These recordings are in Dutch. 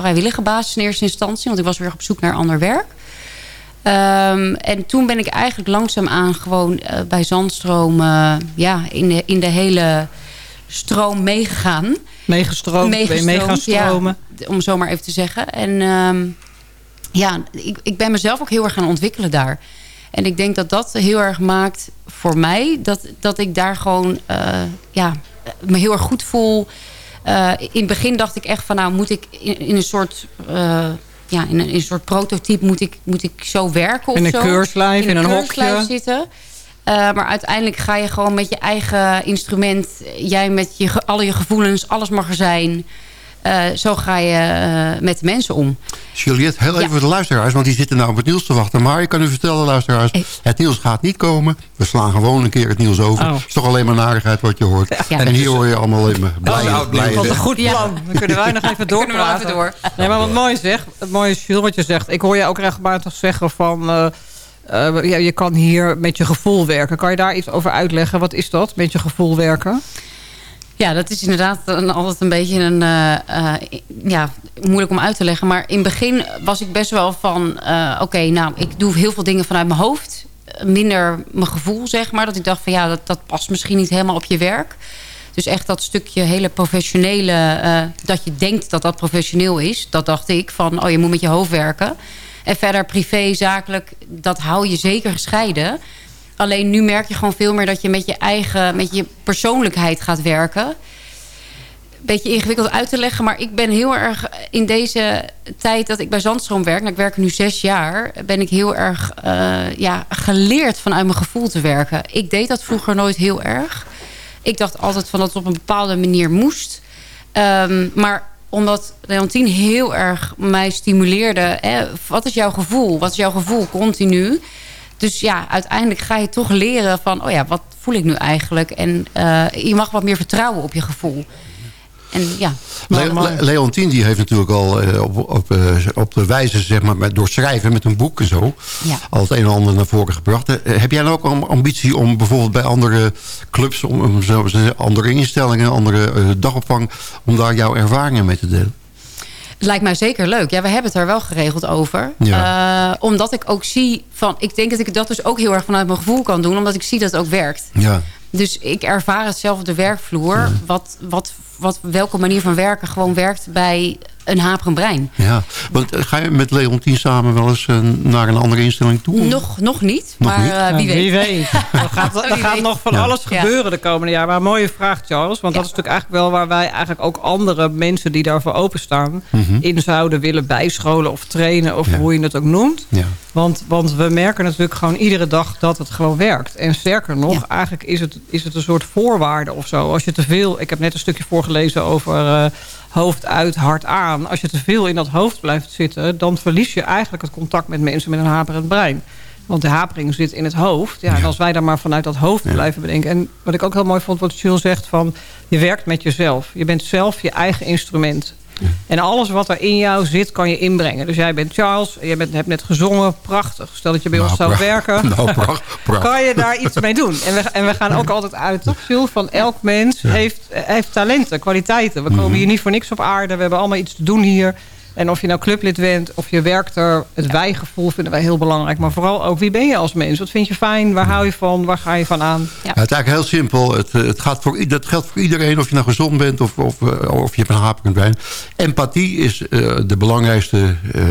vrijwillige basis in eerste instantie. Want ik was weer op zoek naar ander werk. Ehm, en toen ben ik eigenlijk langzaamaan gewoon uh, bij Zandstroom... ja, in de, in de hele stroom meegegaan. Meegestroomd, meegestroomd stromen. Ja, om zo maar even te zeggen. En ehm, ja, ik, ik ben mezelf ook heel erg gaan ontwikkelen daar. En ik denk dat dat heel erg maakt voor mij... dat, dat ik daar gewoon uh, ja, me heel erg goed voel. Uh, in het begin dacht ik echt van... nou moet ik in, in een soort... Uh, ja, in een, in een, soort prototype moet ik, moet ik zo werken of In een zo. keurslijf, in, in een, hokje. zitten. Uh, maar uiteindelijk ga je gewoon met je eigen instrument... jij met je, alle je gevoelens, alles mag er zijn... Uh, zo ga je uh, met de mensen om. Juliette, heel even ja. voor de luisteraars, want die zitten nou op het nieuws te wachten. Maar ik kan u vertellen, luisteraars, het nieuws gaat niet komen. We slaan gewoon een keer het nieuws over. Oh. Het is toch alleen maar narigheid wat je hoort. Ja. En hier hoor je allemaal alleen maar blij. Oh, blij dat is een goed plan. Dan kunnen wij nog even doorpraten. Door. Nee, maar wat mooi zeg, het mooie is, Jules, wat je zegt. Ik hoor je ook regelmatig zeggen van... Uh, uh, ja, je kan hier met je gevoel werken. Kan je daar iets over uitleggen? Wat is dat, met je gevoel werken? Ja, dat is inderdaad een, altijd een beetje een, uh, uh, ja, moeilijk om uit te leggen. Maar in het begin was ik best wel van... Uh, oké, nou, ik doe heel veel dingen vanuit mijn hoofd. Minder mijn gevoel, zeg maar. Dat ik dacht van ja, dat, dat past misschien niet helemaal op je werk. Dus echt dat stukje hele professionele... dat je denkt dat dat professioneel is. Dat dacht ik van, oh, je moet met je hoofd werken. En verder privé, zakelijk, dat hou je zeker gescheiden. Alleen nu merk je gewoon veel meer dat je met je eigen, met je persoonlijkheid gaat werken. Beetje ingewikkeld uit te leggen, maar ik ben heel erg in deze tijd dat ik bij Zandstroom werk, nou ik werk nu zes jaar, ben ik heel erg uh, ja, geleerd vanuit mijn gevoel te werken. Ik deed dat vroeger nooit heel erg. Ik dacht altijd van dat het op een bepaalde manier moest. Um, maar omdat Leontien heel erg mij stimuleerde. Hè, wat is jouw gevoel? Wat is jouw gevoel continu? Dus ja, uiteindelijk ga je toch leren van... oh ja, wat voel ik nu eigenlijk? En uh, je mag wat meer vertrouwen op je gevoel. En ja. Le Le Leontien die heeft natuurlijk al uh, op, op, uh, op de wijze, zeg maar, met, door schrijven met een boek en zo... Ja. al het een en ander naar voren gebracht. heb jij nou ook een ambitie om bijvoorbeeld bij andere clubs... om, om zo, andere instellingen, andere dagopvang... om daar jouw ervaringen mee te delen? Lijkt mij zeker leuk. Ja, we hebben het er wel geregeld over. Ja. Uh, omdat ik ook zie van... Ik denk dat ik dat dus ook heel erg vanuit mijn gevoel kan doen. Omdat ik zie dat het ook werkt. Ja. Dus ik ervaar het zelf op de werkvloer. Ja. Wat, wat, wat, welke manier van werken gewoon werkt bij een haperend brein. Ja, want ga je met Leontien samen wel eens uh, naar een andere instelling toe? Nog, nog niet, nog maar niet? Uh, wie, weet. wie weet. Er gaat, er gaat weet. nog van ja. alles gebeuren de komende jaren. Maar een mooie vraag, Charles. Want dat is natuurlijk eigenlijk wel waar wij eigenlijk ook andere mensen die daarvoor openstaan... Mm -hmm. in zouden willen bijscholen of trainen of hoe je het ook noemt. Want, want we merken natuurlijk gewoon iedere dag dat het gewoon werkt. En sterker nog, eigenlijk is het, is het een soort voorwaarde of zo. Als je te veel... Ik heb net een stukje voorgelezen over... Uh, hoofd uit, hart aan. Als je te veel in dat hoofd blijft zitten... dan verlies je eigenlijk het contact met mensen met een haperend brein. Want de hapering zit in het hoofd. Ja. En als wij dan maar vanuit dat hoofd ja. blijven bedenken. En wat ik ook heel mooi vond, wat Jules zegt... van je werkt met jezelf. Je bent zelf je eigen instrument. En alles wat er in jou zit, kan je inbrengen. Dus jij bent Charles, je bent, hebt net gezongen, prachtig. Stel dat je bij nou, ons zou werken, nou, pracht, pracht. kan je daar iets mee doen. En we, en we gaan ook altijd uit, toch Jules? Van elk mens ja. heeft, heeft talenten, kwaliteiten. We komen mm -hmm. hier niet voor niks op aarde. We hebben allemaal iets te doen hier. En of je nou clublid bent, of je werkt er... het wijgevoel vinden wij heel belangrijk. Maar vooral ook, wie ben je als mens? Wat vind je fijn? Waar hou je van? Waar ga je van aan? Ja. Ja, het is eigenlijk heel simpel. Het, het gaat voor, dat geldt voor iedereen, of je nou gezond bent... of, of, of je hebt een haperend brein. Empathie is uh, de belangrijkste, uh,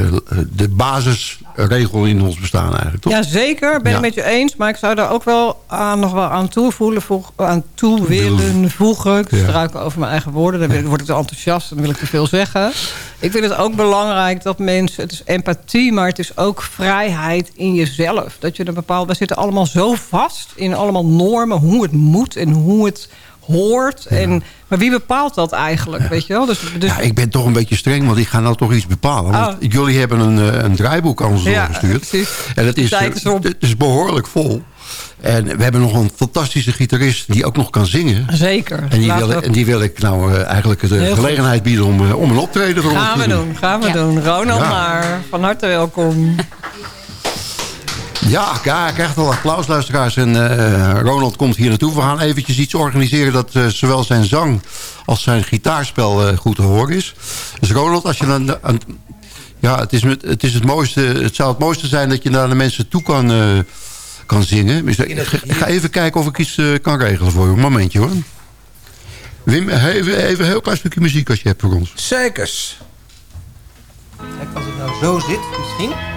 de basisregel in ons bestaan eigenlijk, toch? Ja, zeker. Ben ik ja. met je eens. Maar ik zou daar ook wel aan, nog wel aan toe, voelen, voeg, aan toe willen voegen. Ik struik over mijn eigen woorden. Dan word ik te enthousiast en dan wil ik te veel zeggen. Ik vind het ook belangrijk dat mensen... Het is empathie, maar het is ook vrijheid in jezelf. Dat je een bepaald... We zitten allemaal zo vast in allemaal normen... hoe het moet en hoe het hoort. Ja. En, maar wie bepaalt dat eigenlijk, ja. weet je wel? Dus, dus... Ja, ik ben toch een beetje streng, want ik ga nou toch iets bepalen. Want oh. jullie hebben een, een draaiboek aan ons doorgestuurd. en het is, het is behoorlijk vol. En we hebben nog een fantastische gitarist die ook nog kan zingen. Zeker. En die, wil, en die wil ik nou uh, eigenlijk de Heel gelegenheid goed. bieden om, uh, om een optreden voor gaan ons te doen. Gaan we ja. doen. Ronald ja. maar, van harte welkom. Ja, ja, ik krijg al applaus, luisteraars. En Ronald komt hier naartoe. We gaan eventjes iets organiseren dat zowel zijn zang als zijn gitaarspel goed te horen is. Dus Ronald, als je dan... ja, het is, het is het mooiste. Het zou het mooiste zijn dat je naar de mensen toe kan, kan zingen. Ik ga even kijken of ik iets kan regelen voor je. Een momentje hoor. Wim, even, even een heel klein stukje muziek als je hebt voor ons. Zekers. Kijk, als ik nou zo zit, misschien...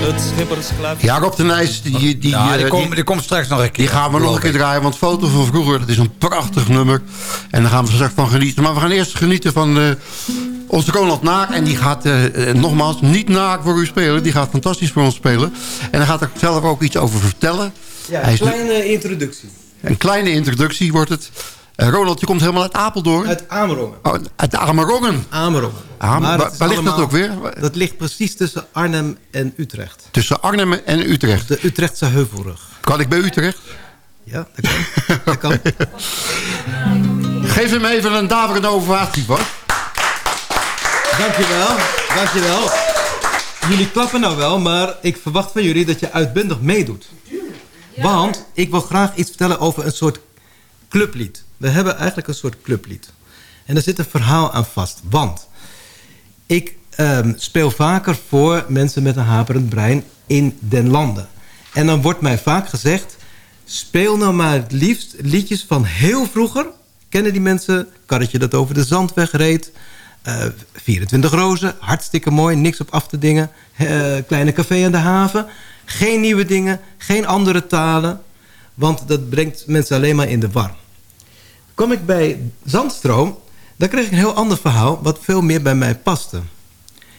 Het schippersklap. Ja, Rob de Nijs, die, die, die, ja, die, eh, die, die, komt straks nog een keer. Die gaan we nog een keer draaien, want foto van vroeger, dat is een prachtig nummer. En daar gaan we straks van genieten. Maar we gaan eerst genieten van uh, onze Ronald Naak. En die gaat uh, nogmaals niet naak voor u spelen. Die gaat fantastisch voor ons spelen. En hij gaat er zelf ook iets over vertellen. Ja, een kleine introductie. Een kleine introductie wordt het. Uh, Ronald, je komt helemaal uit Apeldoorn. Uit Amerongen. Oh, uit Amerongen. Amerongen. Ah, waar, waar ligt dat ook weer? Dat ligt precies tussen Arnhem en Utrecht. Tussen Arnhem en Utrecht? De Utrechtse Heuvelrug. Kan ik bij Utrecht? Ja, dat kan. dat kan. Geef hem even een daverende ovatie, Bart. Dankjewel, dankjewel. Jullie klappen nou wel, maar ik verwacht van jullie dat je uitbundig meedoet. Want ik wil graag iets vertellen over een soort clublied. We hebben eigenlijk een soort clublied. En er zit een verhaal aan vast. Want ik um, speel vaker voor mensen met een haperend brein in den landen. En dan wordt mij vaak gezegd... speel nou maar het liefst liedjes van heel vroeger. Kennen die mensen? Karretje dat over de zandweg reed. Uh, 24 rozen, hartstikke mooi, niks op af te dingen. Uh, kleine café aan de haven. Geen nieuwe dingen, geen andere talen. Want dat brengt mensen alleen maar in de war. Kom ik bij Zandstroom, dan kreeg ik een heel ander verhaal... wat veel meer bij mij paste.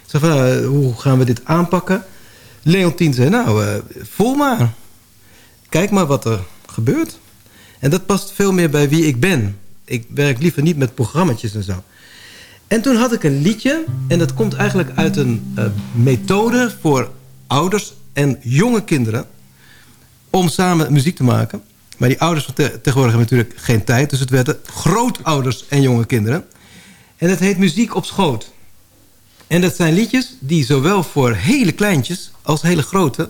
Zo van, uh, hoe gaan we dit aanpakken? Leontien zei, nou, uh, voel maar. Kijk maar wat er gebeurt. En dat past veel meer bij wie ik ben. Ik werk liever niet met programma's en zo. En toen had ik een liedje. En dat komt eigenlijk uit een uh, methode voor ouders en jonge kinderen. Om samen muziek te maken. Maar die ouders van te tegenwoordig hebben natuurlijk geen tijd. Dus het werden grootouders en jonge kinderen. En het heet Muziek op Schoot. En dat zijn liedjes die zowel voor hele kleintjes als hele grote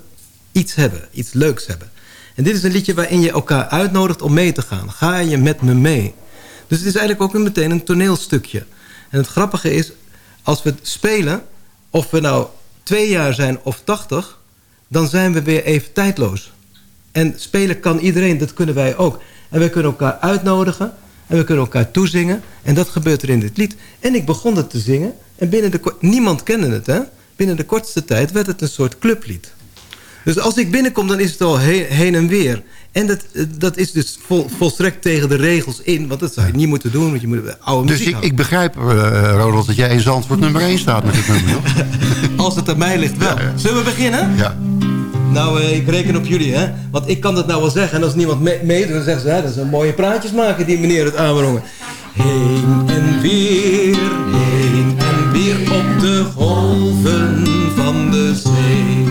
iets hebben. Iets leuks hebben. En dit is een liedje waarin je elkaar uitnodigt om mee te gaan. Ga je met me mee? Dus het is eigenlijk ook meteen een toneelstukje. En het grappige is, als we spelen... of we nou twee jaar zijn of tachtig... dan zijn we weer even tijdloos. En spelen kan iedereen, dat kunnen wij ook. En we kunnen elkaar uitnodigen en we kunnen elkaar toezingen. En dat gebeurt er in dit lied. En ik begon het te zingen en binnen de niemand kende het. Hè? Binnen de kortste tijd werd het een soort clublied. Dus als ik binnenkom, dan is het al heen, en weer. En dat, dat is dus vol, volstrekt tegen de regels in. Want dat zou je niet moeten doen, want je moet oude dus muziek Dus ik, ik, begrijp, uh, Ronald, dat jij in Zandvoort nummer 1 staat met dit nummer. als het aan mij ligt wel. Zullen we beginnen? Ja. Nou, eh, ik reken op jullie, hè. Want ik kan dat nou wel zeggen. En als niemand meedoet, mee, dan zeggen ze... Hè, dat zijn mooie praatjes maken, die meneer het aanbrengen. Heen en weer, heen en weer op de golven van de zee.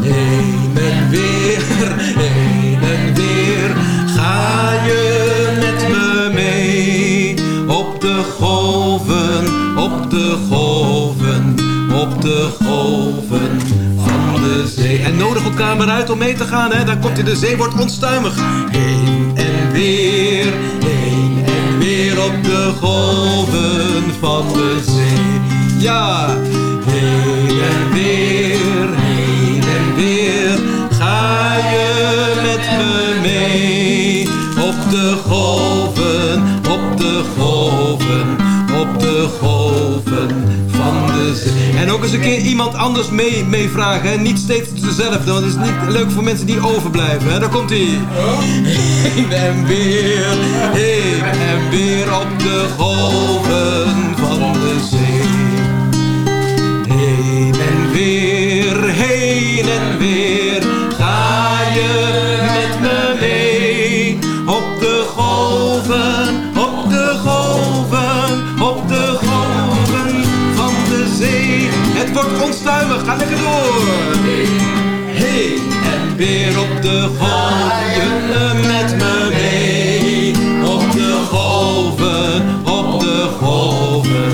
Heen en weer, heen en weer, ga je met me mee. Op de golven, op de golven, op de golven En nodig elkaar maar uit om mee te gaan, hè. Daar komt hij, de zee wordt onstuimig. Heen en weer, heen en weer op de golven van de zee. Ja, heen en weer, heen en weer, ga je met me mee. Op de golven, op de golven, op de golven En ook eens een keer iemand anders mee, meevragen. Hè? Niet steeds dezelfde, het is niet leuk voor mensen die overblijven. Hè? Daar komt hij. Heen en weer, heen en weer op de golven van de zee. Heen en weer, onstuimig, ga lekker door. Heen en weer op de golven, met me mee. Op de golven, op de golven,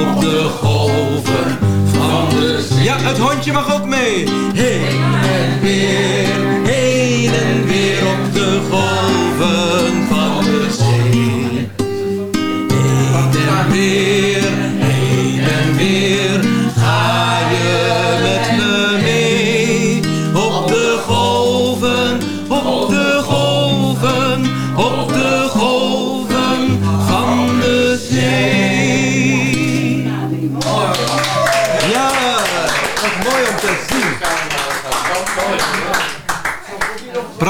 op de golven van de zee. Ja, het hondje mag ook mee. Heen en weer, heen en weer op de golven van de zee. Heen en weer,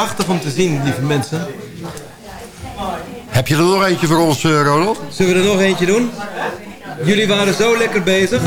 Prachtig om te zien, lieve mensen. Heb je er nog eentje voor ons, eh, Ronald? Zullen we er nog eentje doen? Jullie waren zo lekker bezig.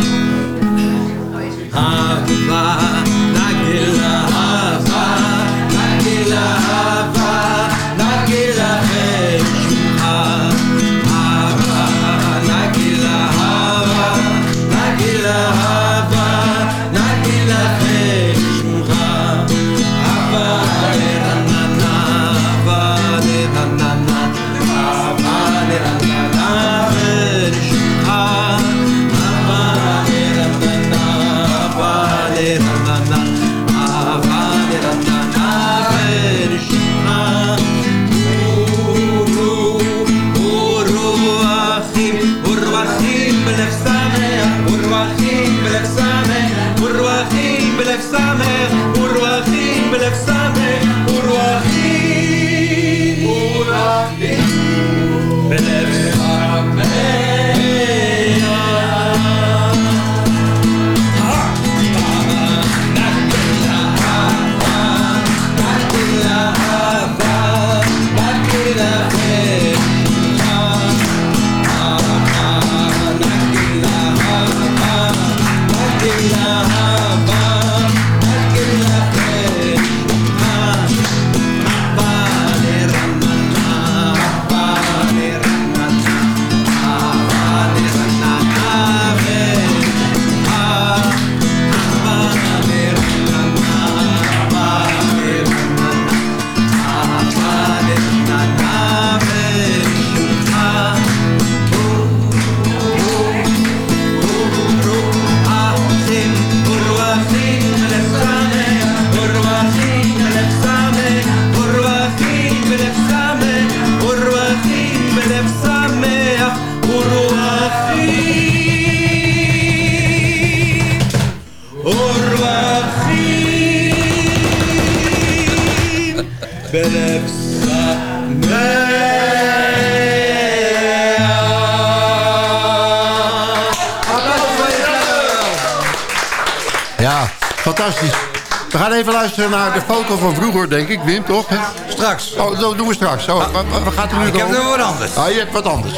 Fantastisch. We gaan even luisteren naar de foto van vroeger, denk ik. Wim, toch? Straks. Oh, dat doen we straks. Oh, wat, wat- wat gaat er nu Ik heb er wat anders. Ah, je hebt wat anders.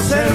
Marcel.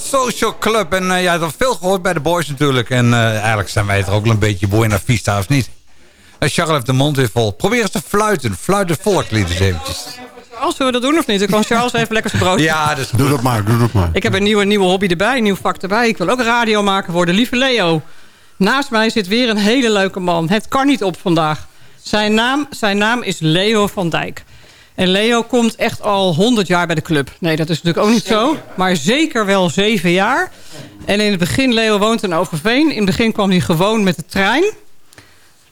Vista Social Club. En uh, je hebt al veel gehoord bij de boys natuurlijk. En uh, eigenlijk zijn wij er ook een beetje Buena Vista, of niet? En Charles heeft de mond weer vol. Probeer eens te fluiten. Fluiten volklied eens eventjes. Als zullen we dat doen of niet? Dan kan Charles even lekker zijn. Ja, dus doe dat maar, doe dat maar. Ik heb een nieuwe, nieuwe hobby erbij, een nieuw vak erbij. Ik wil ook radio maken worden. Lieve Leo, naast mij zit weer een hele leuke man. Het kan niet op vandaag. Zijn naam, zijn naam is Leo van Dijk. En Leo komt echt al 100 jaar bij de club. Nee, dat is natuurlijk ook niet zo. Maar zeker wel zeven jaar. En in het begin, Leo woont in Overveen. In het begin kwam hij gewoon met de trein. Uh,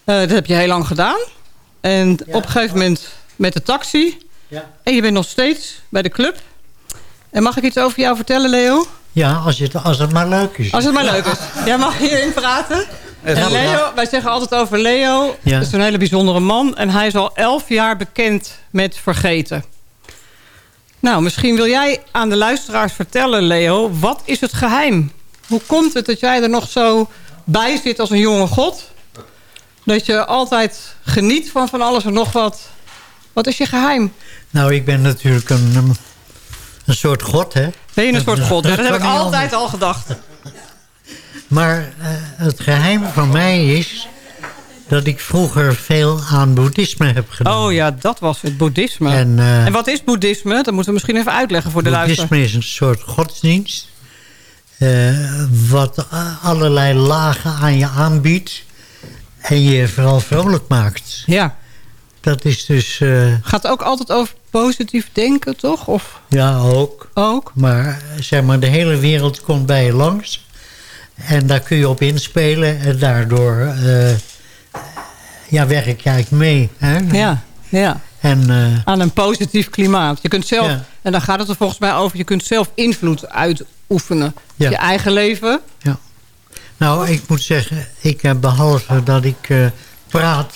dat heb je heel lang gedaan. En op een gegeven moment met de taxi. Ja. En je bent nog steeds bij de club. En mag ik iets over jou vertellen, Leo? Ja, als, je, als het maar leuk is. Als het maar leuk is. Jij mag hierin praten. En Leo, wij zeggen altijd over Leo. Ja. Dat is een hele bijzondere man. En hij is al elf jaar bekend met vergeten. Nou, misschien wil jij aan de luisteraars vertellen, Leo. Wat is het geheim? Hoe komt het dat jij er nog zo bij zit als een jonge god? Dat je altijd geniet van van alles en nog wat. Wat is je geheim? Nou, ik ben natuurlijk een, een soort god, hè. Ben je een soort god? Dat, dat heb ik altijd al gedacht. Maar uh, het geheim van mij is dat ik vroeger veel aan boeddhisme heb gedaan. Oh ja, dat was het, boeddhisme. En, uh, en wat is boeddhisme? Dat moeten we misschien even uitleggen voor de luisteraars. Boeddhisme is een soort godsdienst. Uh, wat allerlei lagen aan je aanbiedt. En je vooral vrolijk maakt. Ja. Dat is dus... Gaat ook altijd over positief denken, toch? Of? Ja, ook. Ook? Maar zeg maar, de hele wereld komt bij je langs. En daar kun je op inspelen. En daardoor uh, ja, werk je eigenlijk mee. Hè? Ja, ja. En, uh, Aan een positief klimaat. Je kunt zelf, ja. en daar gaat het er volgens mij over... je kunt zelf invloed uitoefenen. Ja. Je eigen leven. Ja. Nou, ik moet zeggen... ik heb behalve dat ik uh, praat...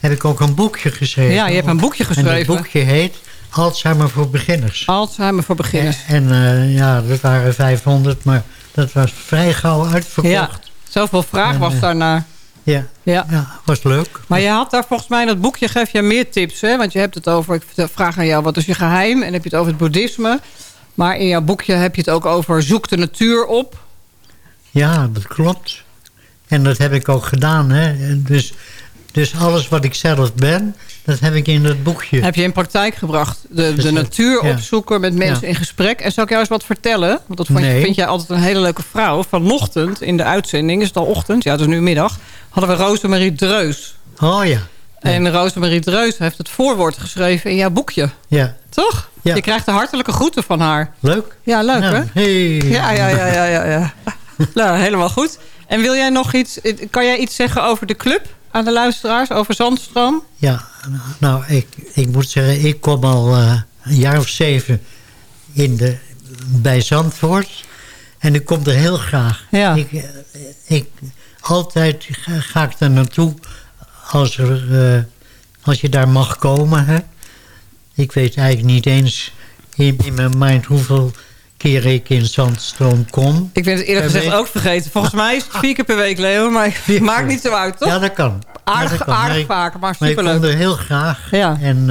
heb ik ook een boekje geschreven. Ja, je hebt een boekje geschreven. En het boekje heet... Alzheimer voor beginners. Alzheimer voor beginners. En, en ja, dat waren 500, maar dat was vrij gauw uitverkocht. Ja, Zoveel vraag was daarnaar. Ja, Ja. ja, was leuk. Maar je had daar volgens mij in dat boekje geef je meer tips. Hè? Want je hebt het over, ik vraag aan jou, wat is je geheim? En heb je het over het boeddhisme. Maar in jouw boekje heb je het ook over zoek de natuur op. Ja, dat klopt. En dat heb ik ook gedaan. Hè. Dus, dus alles wat ik zelf ben, dat heb ik in dat boekje. Heb je in praktijk gebracht. De, Dus de natuur ja. opzoeken met mensen Ja. in gesprek. En zou ik jou eens wat vertellen? Want dat vond je, Nee. vind jij altijd een hele leuke vrouw. Vanochtend in de uitzending, is het al ochtend? Ja, het is nu middag. Hadden we Rosemarie Dreus. Oh ja, En Rosemarie Dreus heeft het voorwoord geschreven in jouw boekje. ja. Toch? Ja. Je krijgt de hartelijke groeten van haar. Leuk. Ja, leuk Nou, hè? hey. Ja, ja, ja, ja, ja. ja. nou, helemaal goed. En wil jij nog iets... Kan jij iets zeggen over de club aan de luisteraars? Over Zandstroom? Ja, nou, ik, ik moet zeggen, ik kom al eh, een jaar of zeven in de, bij Zandvoort. En ik kom er heel graag. Ja. Ik, eh, ik, altijd ga, ga ik er naartoe als, er, eh, als je daar mag komen. Hè. Ik weet eigenlijk niet eens in, in mijn mind hoeveel keer ik in Zandstroom kom. Ik ben het eerlijk gezegd week? ook vergeten. Volgens mij is het vier keer per week, Leo. Maar maakt niet zo uit, toch? Ja, dat kan. aardig Ja, dat kan. Maar aardig ik- vaker, maar Maar ik kom superleuk. er heel graag. Ja. En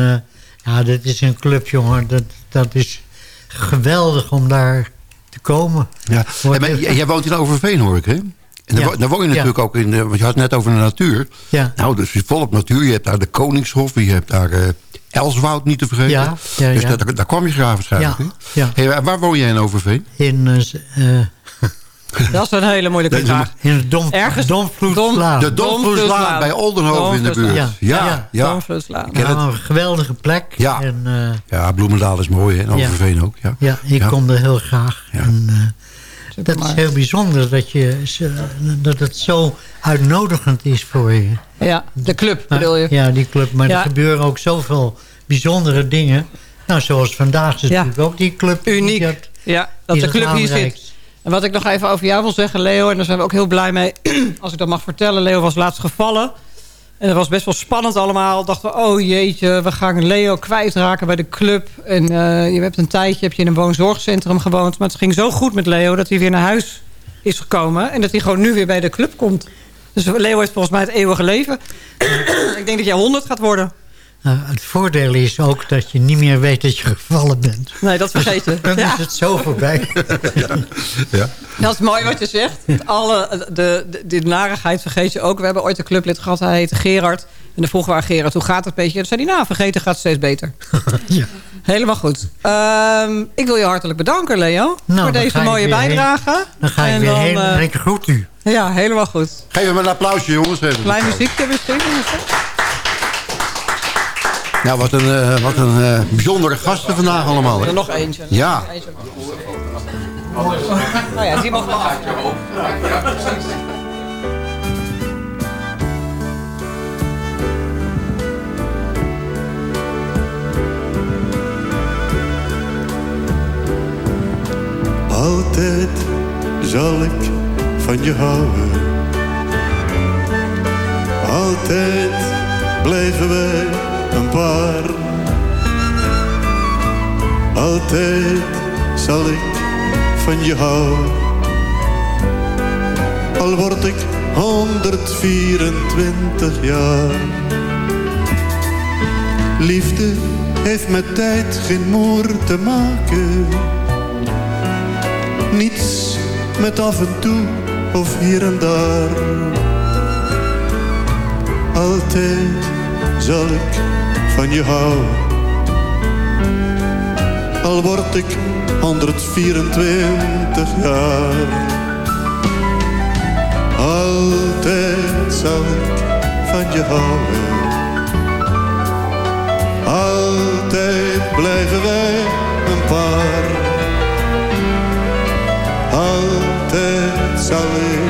eh, ja, dit is een club, jongen. Dat, dat is geweldig om daar te komen. Ja. En, maar jij woont in Overveen, hoor ik, hè? En daar, Ja. wo- daar woon je Ja. natuurlijk ook in, eh, want je had het net over de natuur. Ja. Nou, dus je volop natuur. Je hebt daar de Koningshof, je hebt daar eh, Elswoud niet te vergeten. Ja, ja, dus ja. Daar, daar kwam je graag waarschijnlijk. Ja, hè? ja. Hey, waar woon jij in Overveen? In, eh, eh, Dat is een hele moeilijke vraag. in de Dom, Ergens- Domvloedslaan. De Domvloedslaan bij Oldenhoven in de buurt. Ja, Ja, ja. Nou, een geweldige plek. Ja. En, eh, Ja, Bloemendaal is mooi, hè? En Ja. Overveen ook. Ja. ja, ik Ja. kom er heel graag. Ja. En, eh, dat is heel bijzonder dat, je, dat het zo uitnodigend is voor je. Ja, de club Maar- bedoel je. Ja, die club. Maar Ja. er gebeuren ook zoveel bijzondere dingen. Nou, zoals vandaag is Ja. natuurlijk ook die club. die Uniek. dat- Ja, dat de club hier zit. En wat ik nog even over jou wil zeggen, Leo... en daar zijn we ook heel blij mee, als ik dat mag vertellen. Leo was laatst gevallen. En dat was best wel spannend allemaal. Dachten we, oh jeetje, we gaan Leo kwijtraken bij de club. En eh, je hebt een tijdje heb je in een woonzorgcentrum gewoond. Maar het ging zo goed met Leo dat hij weer naar huis is gekomen. En dat hij gewoon nu weer bij de club komt. Dus Leo heeft volgens mij het eeuwige leven. ik denk dat jij 100 gaat worden. Nou, het voordeel is ook dat je niet meer weet dat je gevallen bent. Nee, dat vergeet je. Dan Ja. is het zo voorbij. Ja. Dat is mooi wat je zegt. Alle, de, de, de narigheid vergeet je ook. We hebben ooit een clublid gehad, hij heette Gerard. En dan vroegen we aan Gerard, hoe gaat het een beetje? En toen zei hij, nou, vergeten gaat steeds beter. ja. Helemaal goed. Ehm, ik wil je hartelijk bedanken, Leo. Nou, voor deze mooie bijdrage. Dan ga ik En weer dan, heen en ik groet u. Ja, helemaal goed. Geef hem een applausje, jongens. Een Klein muziekje misschien. Nou, wat een, eh, wat een eh, bijzondere gasten vandaag allemaal. Hè? Er nog eentje. Ja. Eentje. Nou ja, die mag wel. Altijd zal ik van je houden. Altijd blijven wij een paar. Altijd zal ik van je houden. Al word ik 124 jaar. Liefde heeft met tijd geen moer te maken. Niets met af en toe of hier en daar. Altijd zal ik van je houden. Al word ik 124 jaar. Altijd zal ik van je houden. Altijd blijven wij een paar. Altijd zal ik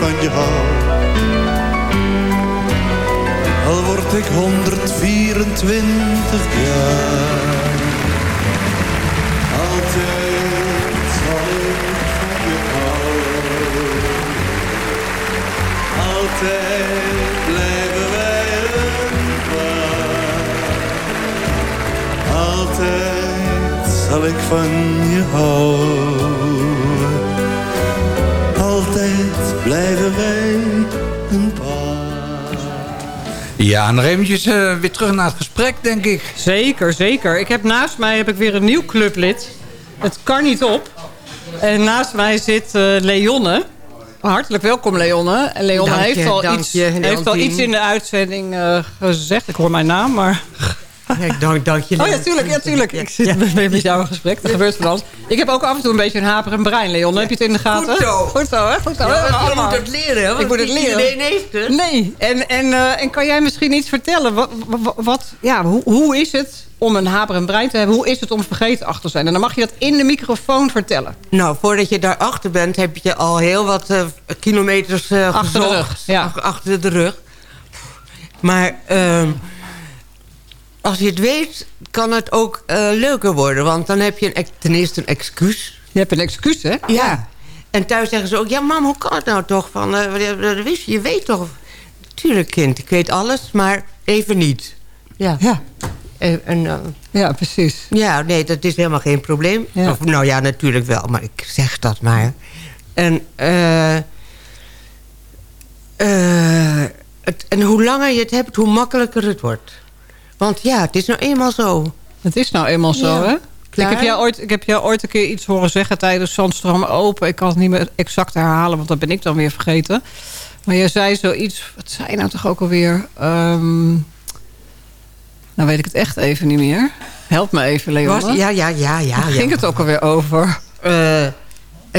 van je houden. Ik 124 jaar. Altijd zal ik van je houden. Altijd blijven wij. Altijd zal ik van je houden. Altijd blijven wij Ja, nog eventjes uh, weer terug naar het gesprek, denk ik. Zeker, zeker. Ik heb naast mij heb ik weer een nieuw clublid. Het kan niet op. En naast mij zit uh, Leonne. Hartelijk welkom, Leonne. En Leonne heeft, al, iets, heeft al iets in de uitzending uh, gezegd. Ik hoor mijn naam, maar... Ja, dank, dank je. Oh ja, tuurlijk. Ja, tuurlijk. Ik zit ja. met jou in gesprek. Er gebeurt van alles. Ik heb ook af en toe een beetje een haper en brein, Leon. Heb je het in de gaten? Goed zo. Goed zo, hè? Goed zo. Ja, je moet het leren. Ik moet het leren. Iedereen heeft het. Nee. En, en, uh, en kan jij misschien iets vertellen? Wat, wat, ja, hoe, hoe is het om een haper en brein te hebben? Hoe is het om vergeten achter te zijn? En dan mag je dat in de microfoon vertellen. Nou, voordat je daarachter bent... heb je al heel wat uh, kilometers uh, achter gezocht. De rug, ja. Achter de rug. Maar... Uh, als je het weet, kan het ook uh, leuker worden. Want dan heb je een, ten eerste een excuus. Je hebt een excuus, hè? Ja. ja. En thuis zeggen ze ook... Ja, mam, hoe kan het nou toch? Van, uh, wist je, je weet toch... Tuurlijk, kind, ik weet alles, maar even niet. Ja. Ja. En, en, uh, ja, precies. Ja, nee, dat is helemaal geen probleem. Ja. Of, nou ja, natuurlijk wel, maar ik zeg dat maar. En, het, en hoe langer je het hebt, hoe makkelijker het wordt. Want ja, het is nou eenmaal zo. Het is nou eenmaal zo, Ja. hè? Klaar? Ik heb, jou ooit, ik heb jou ooit een keer iets horen zeggen tijdens Zandstroom Open. Ik kan het niet meer exact herhalen, want dat ben ik dan weer vergeten. Maar je zei zoiets... Wat zei je nou toch ook alweer? Ehm nou weet ik het echt even niet meer. Help me even, Leon. Was, ja, ja, ja, ja. Waar ja. ging het ook alweer over? Eh,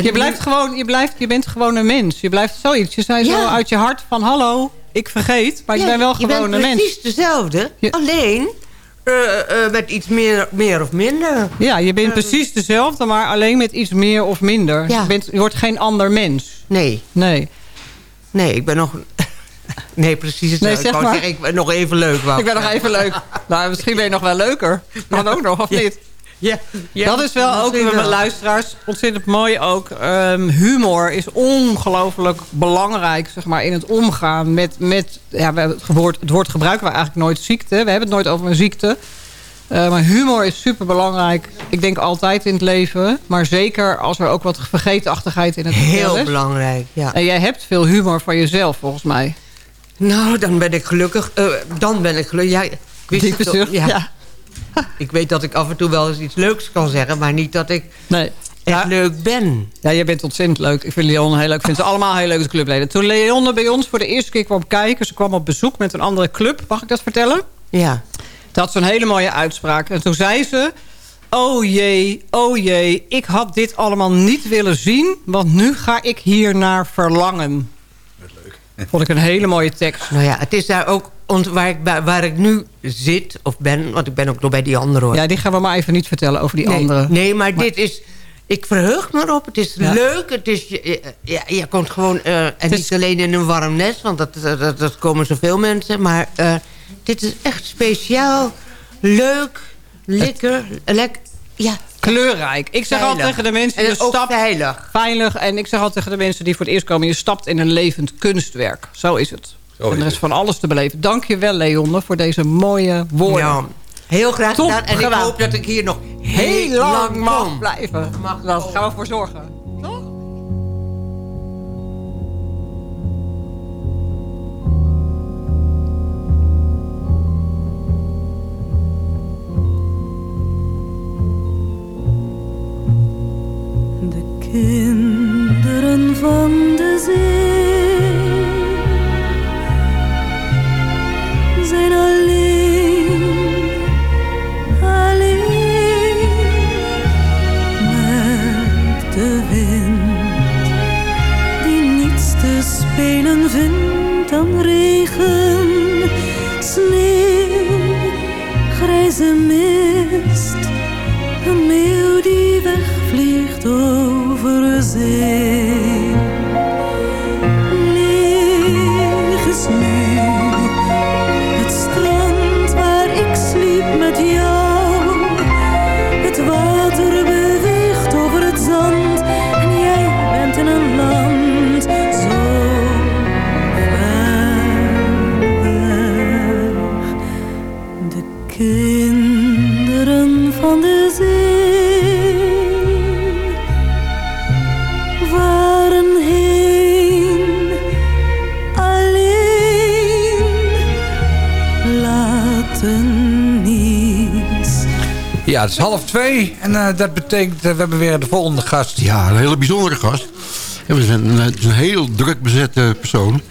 Je, blijft gewoon, je, blijft, je bent gewoon een mens. Je blijft zoiets. Je zei zo uit je hart van... Hallo, ik vergeet, maar ik Ja, ben wel je gewoon bent een mens. precies dezelfde. Je- Alleen eh, eh, met iets meer, meer of minder. Ja, je bent precies dezelfde, maar alleen met iets meer of minder. Ja. Je, bent, je wordt geen ander mens. Nee, Nee. nee, ik ben nog... Nee, precies hetzelfde. Nee, zeg ik maar. zeggen, ik ben nog even leuk. Wou. Ik ben nog even leuk. Nou, misschien ben je nog wel leuker. Kan ook nog, of niet? Ja, ja, dat is wel ook met mijn luisteraars ontzettend mooi ook. Ehm, humor is ongelooflijk belangrijk zeg maar, in het omgaan met... met ja, we het, woord, het woord gebruiken we eigenlijk nooit ziekte. We hebben het nooit over een ziekte. Eh, maar humor is super belangrijk. Ik denk altijd in het leven. Maar zeker als er ook wat vergeetachtigheid in het Heel is. belangrijk, ja. En jij hebt veel humor van jezelf, volgens mij. Nou, dan ben ik gelukkig. eh, dan ben ik gelukkig. Ja, ik, wist het ja. ik weet dat ik af en toe wel eens iets leuks kan zeggen... maar niet dat ik Nee. echt Ja. leuk ben. Ja, jij bent ontzettend leuk. Ik vind Leon heel leuk. Ik vind ze allemaal heel leuk, de clubleden. Toen Leonne bij ons voor de eerste keer kwam kijken... ze kwam op bezoek met een andere club. Mag ik dat vertellen? Ja. Toen had ze een hele mooie uitspraak. En toen zei ze... Oh jee, oh jee, ik had dit allemaal niet willen zien... want nu ga ik hier naar verlangen. leuk. Vond ik een hele mooie tekst. Nou ja, het is daar ook waar ik, waar ik nu zit of ben... want ik ben ook nog bij die andere hoor. Ja, die gaan we maar even niet vertellen over die nee, andere. Nee, maar, dit is... Ik verheug me erop. Het is Ja. leuk. Het is, je, ja, je komt gewoon... eh, en niet alleen in een warm nest, want dat, dat, dat, komen zoveel mensen. Maar eh, dit is echt speciaal, leuk, lekker, lek, ja, Kleurrijk. Ik zeg veilig. tegen de mensen... En je ook stapt veilig. veilig. En ik zeg altijd tegen de mensen die voor het eerst komen... je stapt in een levend kunstwerk. Zo is het. Zo en is er is van alles te beleven. Dank je wel, Leonne, voor deze mooie woorden. Ja, heel graag Top gedaan. En ik hoop dat ik hier nog Heel lang mag kom. blijven. Mag Daar ook. gaan we voor zorgen. Toch? De kinderen van de zee dan regen, sneeuw, grijze mist. Een meeuw die wegvliegt over zee. Ja, het is half twee en eh, dat betekent we hebben weer de volgende gast. Ja, een hele bijzondere gast. Het is een, een heel druk bezette persoon.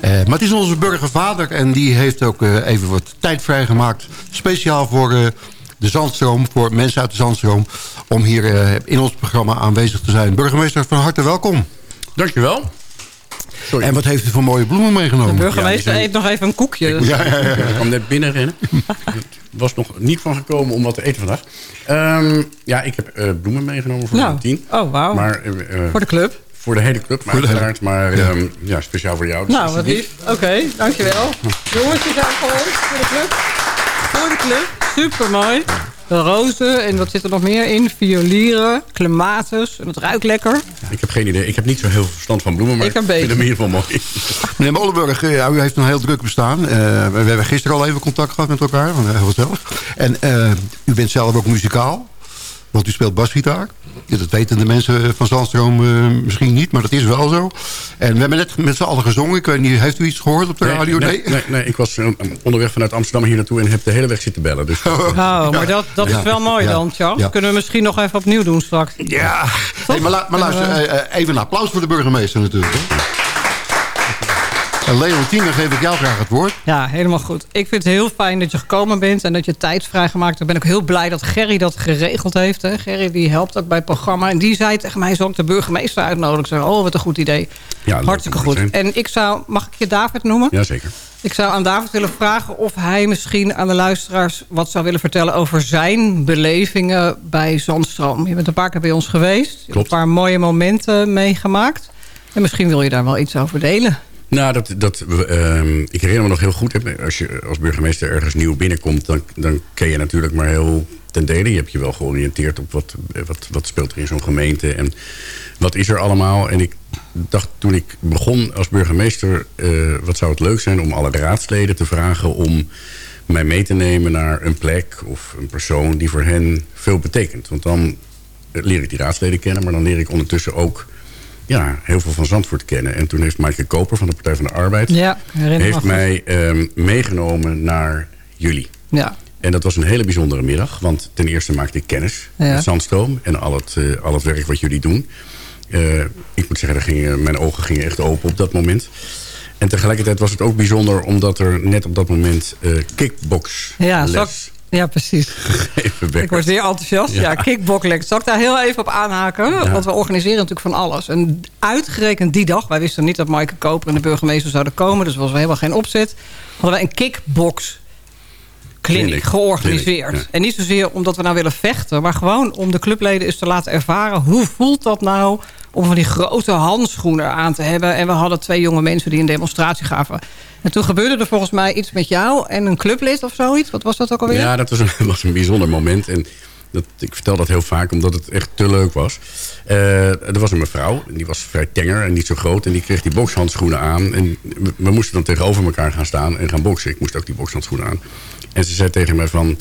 Eh, maar het is onze burgervader en die heeft ook eh, even wat tijd vrijgemaakt. Speciaal voor de Zandstroom, voor mensen uit de Zandstroom. Om hier in ons programma aanwezig te zijn. Burgemeester, van harte welkom. Dankjewel. Sorry. En wat heeft u voor mooie bloemen meegenomen? De burgemeester ja, eet nog even een koekje. Ik, ja, ja, ja, ik kwam net binnenrennen. was nog niet van gekomen om wat te eten vandaag. Um, ja, ik heb uh, bloemen meegenomen voor nou. de tien. Oh, wauw. Uh, voor de club? Voor de hele club, maar uiteraard. Maar ja. Um, ja. speciaal voor jou. Dus nou, wat lief. Oké, okay, dankjewel. Jongens, die zijn voor ons, voor de club. Voor de club. Super mooi. Rozen en wat zit er nog meer in? Violieren, clematis. En het ruikt lekker. Ik heb geen idee. Ik heb niet zo heel veel verstand van bloemen, maar ik, ik vind hem in ieder geval mooi. Meneer Molenburg, ja, u heeft een heel druk bestaan. Uh, we hebben gisteren al even contact gehad met elkaar. Heel gezellig. En uh, u bent zelf ook muzikaal. Want u speelt basgitaar. Dat weten de mensen van Zandstroom uh, misschien niet, maar dat is wel zo. En we hebben net met z'n allen gezongen. Ik weet niet, heeft u iets gehoord op de nee, radio? Nee, nee, nee, ik was onderweg vanuit Amsterdam hier naartoe en heb de hele weg zitten bellen. Dus. Oh, ja. maar dat, dat ja. is wel mooi dan, Charles. Ja. Kunnen we misschien nog even opnieuw doen straks. Ja, hey, maar, la, maar luister, uh, even een applaus voor de burgemeester natuurlijk. Hè? En Leontine, geef ik jou graag het woord. Ja, helemaal goed. Ik vind het heel fijn dat je gekomen bent en dat je tijd vrijgemaakt hebt. Ik ben ook heel blij dat Gerry dat geregeld heeft. Hè. Gerry die helpt ook bij het programma. En die zei tegen mij, zou ik de burgemeester uitnodigen? Ik oh, wat een goed idee. Ja, Hartstikke goed. Zijn. En ik zou, mag ik je David noemen? Jazeker. Ik zou aan David willen vragen of hij misschien aan de luisteraars... wat zou willen vertellen over zijn belevingen bij Zandstroom. Je bent een paar keer bij ons geweest. Je hebt een paar mooie momenten meegemaakt. En misschien wil je daar wel iets over delen. Nou, dat, dat, uh, ik herinner me nog heel goed. Als je als burgemeester ergens nieuw binnenkomt... dan, dan ken je natuurlijk maar heel ten dele. Je hebt je wel georiënteerd op wat, wat, wat speelt er in zo'n gemeente... en wat is er allemaal. En ik dacht toen ik begon als burgemeester... Uh, wat zou het leuk zijn om alle raadsleden te vragen... om mij mee te nemen naar een plek of een persoon... die voor hen veel betekent. Want dan leer ik die raadsleden kennen... maar dan leer ik ondertussen ook ja, heel veel van Zandvoort kennen. En toen heeft Maaike Koper van de Partij van de Arbeid... Ja, heeft mij um, meegenomen naar jullie. Ja. En dat was een hele bijzondere middag. Want ten eerste maakte ik kennis ja. met Zandstroom... en al het, uh, al het werk wat jullie doen. Uh, ik moet zeggen, gingen, mijn ogen gingen echt open op dat moment. En tegelijkertijd was het ook bijzonder... omdat er net op dat moment uh, kickbox ja, les ja, precies. Ik word zeer enthousiast. Ja, ja kickboxles. Zal ik daar heel even op aanhaken? Ja. Want we organiseren natuurlijk van alles. En uitgerekend die dag, wij wisten niet dat Maaike Koper en de burgemeester zouden komen. Dus was er helemaal geen opzet. Hadden wij een kickbox kliniek georganiseerd. Ja. En niet zozeer omdat we nou willen vechten... maar gewoon om de clubleden eens te laten ervaren... hoe voelt dat nou om van die grote handschoenen aan te hebben. En we hadden twee jonge mensen die een demonstratie gaven. En toen gebeurde er volgens mij iets met jou en een clublid of zoiets. Wat was dat ook alweer? Ja, dat was een, een bijzonder moment. En dat, ik vertel dat heel vaak omdat het echt te leuk was. Uh, er was een mevrouw, die was vrij tenger en niet zo groot. En die kreeg die bokshandschoenen aan. En we, we moesten dan tegenover elkaar gaan staan en gaan boksen. Ik moest ook die bokshandschoenen aan. En ze zei tegen mij van...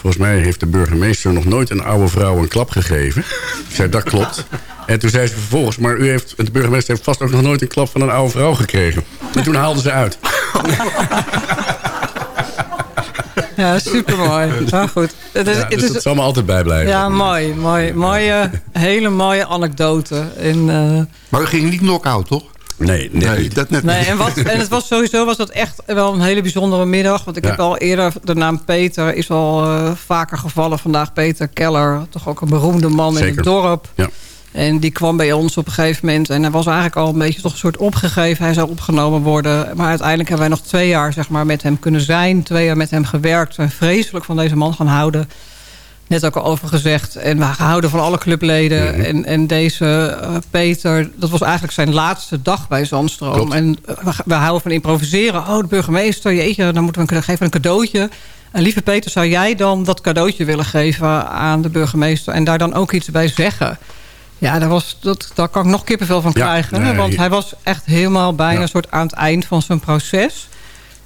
Volgens mij heeft de burgemeester nog nooit een oude vrouw een klap gegeven. Ik zei, dat klopt. En toen zei ze vervolgens, maar u heeft, de burgemeester heeft vast ook nog nooit een klap van een oude vrouw gekregen. En toen haalden ze uit. Ja, supermooi. Maar goed. Het is, ja, dus het is, dat zal me altijd bijblijven. Ja, mooi. mooi mooie, hele mooie anekdote. En, uh... Maar u ging niet knock-out, toch? Nee, net nee, dat net nee, en, wat, en het was sowieso was dat echt wel een hele bijzondere middag. Want ik ja. heb al eerder, de naam Peter is al uh, vaker gevallen vandaag. Peter Keller, toch ook een beroemde man Zeker. in het dorp. Ja. En die kwam bij ons op een gegeven moment. En hij was eigenlijk al een beetje toch een soort opgegeven. Hij zou opgenomen worden. Maar uiteindelijk hebben wij nog twee jaar zeg maar, met hem kunnen zijn. Twee jaar met hem gewerkt. En vreselijk van deze man gaan houden. Net ook al over gezegd. En we houden van alle clubleden. Mm -hmm. en, en deze uh, Peter, dat was eigenlijk zijn laatste dag bij Zandstroom. Klopt. En uh, we, we, houden van improviseren. Oh, de burgemeester, jeetje, dan moeten we kunnen geven een cadeautje. En lieve Peter, zou jij dan dat cadeautje willen geven aan de burgemeester... en daar dan ook iets bij zeggen... Ja, daar, was, dat, daar kan ik nog kippenvel van krijgen. Ja, nee, want hij was echt helemaal bijna Ja. een soort aan het eind van zijn proces.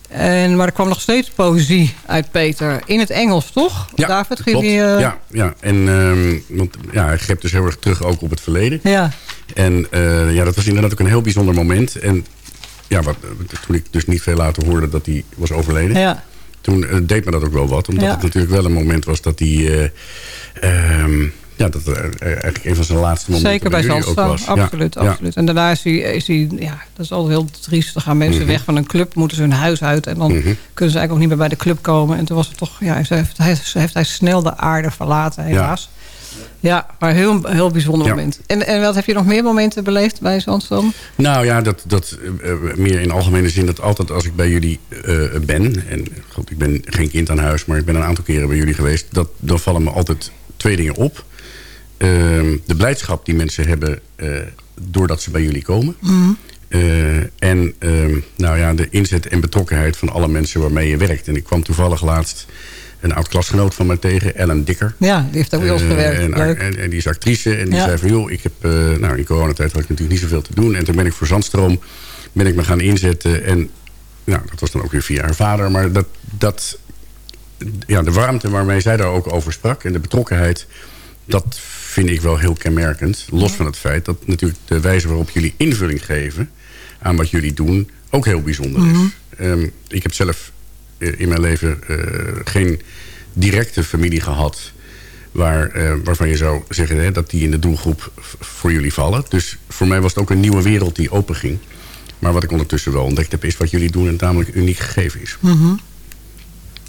En, maar er kwam nog steeds poëzie uit Peter. In het Engels, toch? Ja, David, klopt. ging je, eh, ja, ja. En um, want, ja, hij greep dus heel erg terug ook op het verleden. ja. En uh, ja, dat was inderdaad ook een heel bijzonder moment. En ja, wat, toen ik dus niet veel later hoorde dat hij was overleden... Ja. toen eh, deed me dat ook wel wat. Omdat Ja. het natuurlijk wel een moment was dat hij... eh, ehm, ja, dat eh, eigenlijk een van zijn laatste momenten Zeker bij. Ja, absoluut, ja. absoluut. En daarna is hij, is hij, ja, dat is altijd heel triest. Dan gaan mensen Mhm. weg van een club, moeten ze hun huis uit... en dan Mhm. kunnen ze eigenlijk ook niet meer bij de club komen. En toen was het toch, ja, heeft, heeft, hij- heeft hij snel de aarde verlaten, helaas. Ja, maar heel, heel bijzonder Ja. moment. En, en wat heb je nog meer momenten beleefd bij Zandvoort? Nou ja, dat, dat eh, meer in algemene zin dat altijd als ik bij jullie ben... en goed, ik ben geen kind aan huis, maar ik ben een aantal keren bij jullie geweest... Dat, dan vallen me altijd twee dingen op. Ehm, de blijdschap die mensen hebben eh, doordat ze bij jullie komen. Eh, en ehm, nou ja, de inzet en betrokkenheid van alle mensen waarmee je werkt. En ik kwam toevallig laatst een oud klasgenoot van mij tegen, Ellen Dikker. Ja, die heeft ook bij ons Eh, gewerkt. En, Leuk. en, en die is actrice. En die Ja. zei van, joh, ik heb... nou, in coronatijd had ik natuurlijk niet zoveel te doen. En toen ben ik voor Zandstroom ben ik me gaan inzetten. En nou, dat was dan ook weer via haar vader. Maar dat, dat, ja, de warmte waarmee zij daar ook over sprak... en de betrokkenheid, dat vind ik wel heel kenmerkend. Los van het feit dat natuurlijk de wijze waarop jullie invulling geven... aan wat jullie doen, ook heel bijzonder is. Ehm, ik heb zelf eh, in mijn leven eh, geen directe familie gehad... Waar, eh, waarvan je zou zeggen hè, dat die in de doelgroep voor jullie vallen. Dus voor mij was het ook een nieuwe wereld die openging. Maar wat ik ondertussen wel ontdekt heb... is wat jullie doen een tamelijk uniek gegeven is. Mhm.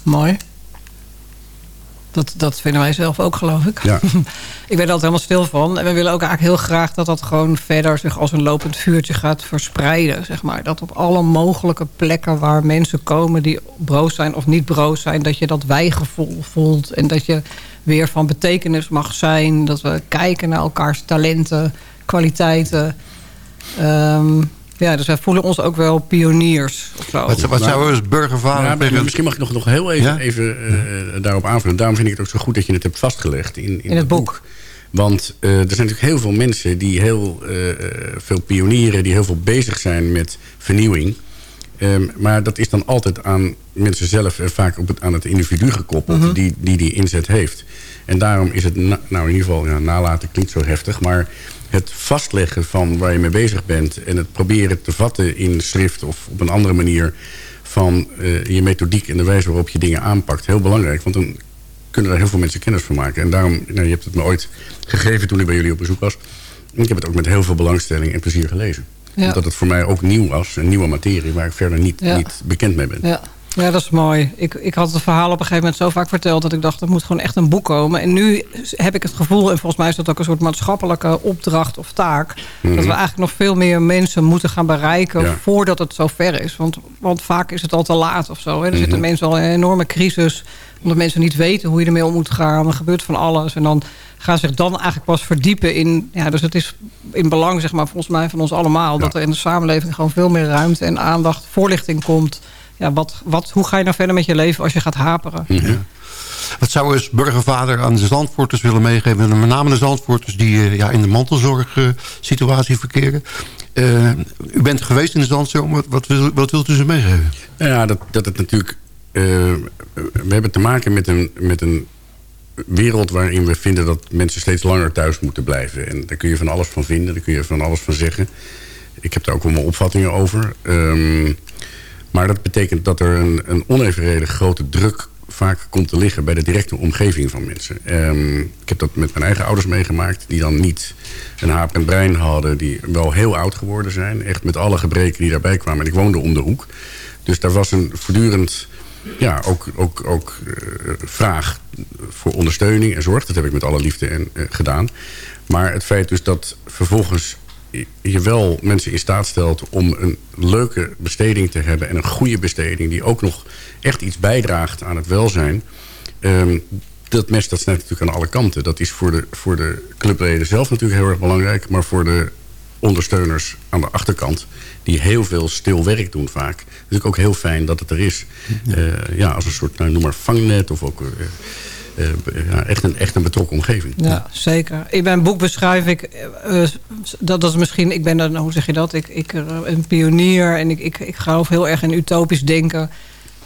Mooi. Dat, dat vinden wij zelf ook, geloof ik. Ja. ik ben er altijd helemaal stil van. En we willen ook eigenlijk heel graag dat dat gewoon verder zich als een lopend vuurtje gaat verspreiden. Zeg maar. Dat op alle mogelijke plekken waar mensen komen die broos zijn of niet broos zijn, dat je dat wijgevoel voelt. En dat je weer van betekenis mag zijn. Dat we kijken naar elkaars talenten, kwaliteiten. Ehm, ja, dus wij voelen ons ook wel pioniers zo. Wat, wat zou als burgervader Ja, misschien mag ik nog, nog heel even, Ja? even eh, daarop aanvullen. Daarom vind ik het ook zo goed dat je het hebt vastgelegd in, in, het boek. Want eh, er zijn natuurlijk heel veel mensen die heel veel pionieren... die heel veel bezig zijn met vernieuwing. Ehm, maar dat is dan altijd aan mensen zelf... en vaak op het, aan het individu gekoppeld Mhm. die, die die inzet heeft. En daarom is het, na- nou in ieder geval, ja, nalaten klinkt zo heftig... maar het vastleggen van waar je mee bezig bent... en het proberen te vatten in schrift of op een andere manier... van eh, je methodiek en de wijze waarop je dingen aanpakt. Heel belangrijk, want dan kunnen er heel veel mensen kennis van maken. En daarom, nou, je hebt het me ooit gegeven toen ik bij jullie op bezoek was. En ik heb het ook met heel veel belangstelling en plezier gelezen. Ja. Omdat het voor mij ook nieuw was, een nieuwe materie... waar ik verder niet, Ja. niet bekend mee ben. Ja. Ja, dat is mooi. Ik, ik had het verhaal op een gegeven moment zo vaak verteld... dat ik dacht, er moet gewoon echt een boek komen. En nu heb ik het gevoel, en volgens mij is dat ook een soort maatschappelijke opdracht of taak... dat we eigenlijk nog veel meer mensen moeten gaan bereiken... Ja. voordat het zover is. Want, want vaak is het al te laat of zo. Hè. Er Mhm. zitten mensen al in een enorme crisis... omdat mensen niet weten hoe je ermee om moet gaan. Er gebeurt van alles. En dan gaan ze zich dan eigenlijk pas verdiepen in... Ja, dus het is in belang, zeg maar, volgens mij van ons allemaal... dat er in de samenleving gewoon veel meer ruimte en aandacht... voorlichting komt... Ja, wat, wat, hoe ga je nou verder met je leven als je gaat haperen? Wat zou als burgervader aan de Zandvoorters willen meegeven? En met name de Zandvoorters die eh, ja, in de mantelzorgsituatie verkeren. Eh, u bent geweest in de Zandstroom. Wat, wat, wat wilt u ze meegeven? Nou ja, dat, dat het natuurlijk... eh, we hebben te maken met een, met een wereld waarin we vinden dat mensen steeds langer thuis moeten blijven. En daar kun je van alles van vinden, daar kun je van alles van zeggen. Ik heb daar ook wel mijn opvattingen over. Ehm, maar dat betekent dat er een, een onevenredig grote druk vaak komt te liggen bij de directe omgeving van mensen. Ehm, ik heb dat met mijn eigen ouders meegemaakt... die dan niet een haperend brein hadden... die wel heel oud geworden zijn. Echt met alle gebreken die daarbij kwamen. En ik woonde om de hoek. Dus daar was een voortdurend ja, ook, ook, ook eh, vraag voor ondersteuning en zorg. Dat heb ik met alle liefde en, eh, gedaan. Maar het feit dus dat vervolgens je wel mensen in staat stelt... om een leuke besteding te hebben en een goede besteding... die ook nog echt iets bijdraagt aan het welzijn... Ehm, dat mes dat snijdt natuurlijk aan alle kanten. Dat is voor de, voor de clubleden zelf natuurlijk heel erg belangrijk... maar voor de ondersteuners aan de achterkant... die heel veel stil werk doen vaak. Natuurlijk ook heel fijn dat het er is. Eh, ja, als een soort, nou, noem maar vangnet... of ook eh, eh, ja, echt, een, echt een betrokken omgeving. Ja, zeker. In mijn boek beschrijf ik... eh, eh, dat, dat is misschien... Ik ben dan, hoe zeg je dat? Ik, ik een pionier en ik, ik, ik geloof heel erg in utopisch denken.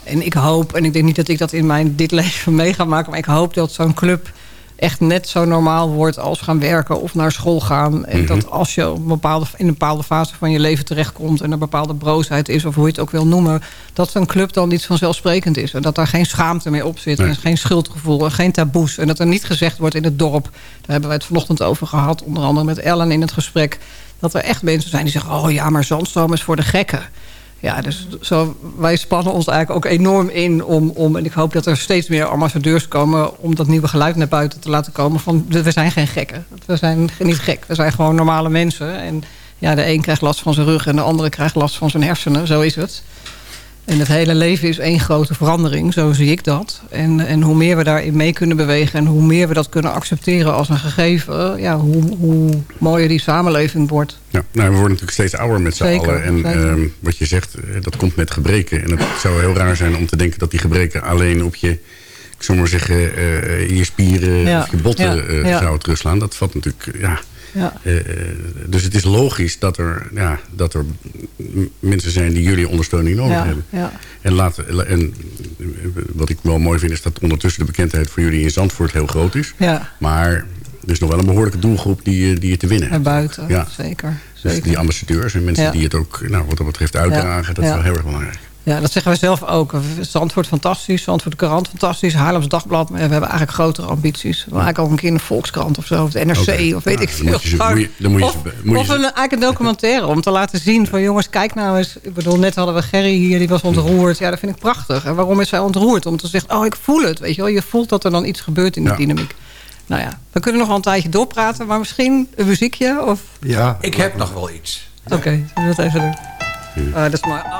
En ik hoop, en ik denk niet dat ik dat in mijn dit leven mee ga maken... maar ik hoop dat zo'n club echt net zo normaal wordt als gaan werken of naar school gaan. En Mhm. dat als je op een bepaalde, in een bepaalde fase van je leven terechtkomt... en een bepaalde broosheid is, of hoe je het ook wil noemen... dat een club dan iets vanzelfsprekend is. En dat daar geen schaamte meer op zit. Nee. En geen schuldgevoel en geen taboes. En dat er niet gezegd wordt in het dorp... daar hebben wij het vanochtend over gehad... onder andere met Ellen in het gesprek... dat er echt mensen zijn die zeggen... oh ja, maar zandstroom is voor de gekken. Ja, dus zo, wij spannen ons eigenlijk ook enorm in om, om... en ik hoop dat er steeds meer ambassadeurs komen... om dat nieuwe geluid naar buiten te laten komen van... we zijn geen gekken. We zijn niet gek. We zijn gewoon normale mensen. En ja, de een krijgt last van zijn rug... en de andere krijgt last van zijn hersenen. Zo is het. En het hele leven is één grote verandering, zo zie ik dat. En, en hoe meer we daarin mee kunnen bewegen... en hoe meer we dat kunnen accepteren als een gegeven... Ja, hoe, hoe mooier die samenleving wordt. Ja, nou, we worden natuurlijk steeds ouder met z'n allen. En ehm, wat je zegt, eh, dat komt met gebreken. En het zou heel raar zijn om te denken dat die gebreken alleen op je... ik zou maar zeggen, eh, je spieren Ja, of je botten ja, ja. zouden terugslaan. Dat valt natuurlijk, ja... Ja. Eh, eh, dus het is logisch dat er, ja, dat er mensen zijn die jullie ondersteuning nodig Ja, hebben. ja. En, laten, en eh, wat ik wel mooi vind is dat ondertussen de bekendheid voor jullie in Zandvoort heel groot is. Ja. Maar er is nog wel een behoorlijke doelgroep die, je- die je te winnen hebt. Naar buiten, Ja. zeker. Dus zeker. die ambassadeurs en mensen die het ook nou, wat dat betreft uitdragen, dat is wel heel erg belangrijk. Ja, dat zeggen we zelf ook. Zandvoort fantastisch, Zandvoort Krant fantastisch, Haarlems Dagblad. Maar we hebben eigenlijk grotere ambities. We willen eigenlijk ook een keer een Volkskrant of zo, of de NRC, of weet ik dan veel. moet je ze- moet je- dan moet je of ze- moet je of een, eigenlijk een documentaire om te laten zien van jongens, kijk nou eens. Ik bedoel, net hadden we Gerry hier, die was ontroerd. Ja, dat vind ik prachtig. En waarom is zij ontroerd? Om te zeggen, oh, ik voel het. Weet je wel, je voelt dat er dan iets gebeurt in de Ja. dynamiek. Nou ja, we kunnen nog wel een tijdje doorpraten, maar misschien een muziekje? Of... Ja. Ik heb nog wel iets. Oké, zullen we dat even doen? Ah, dat is maar...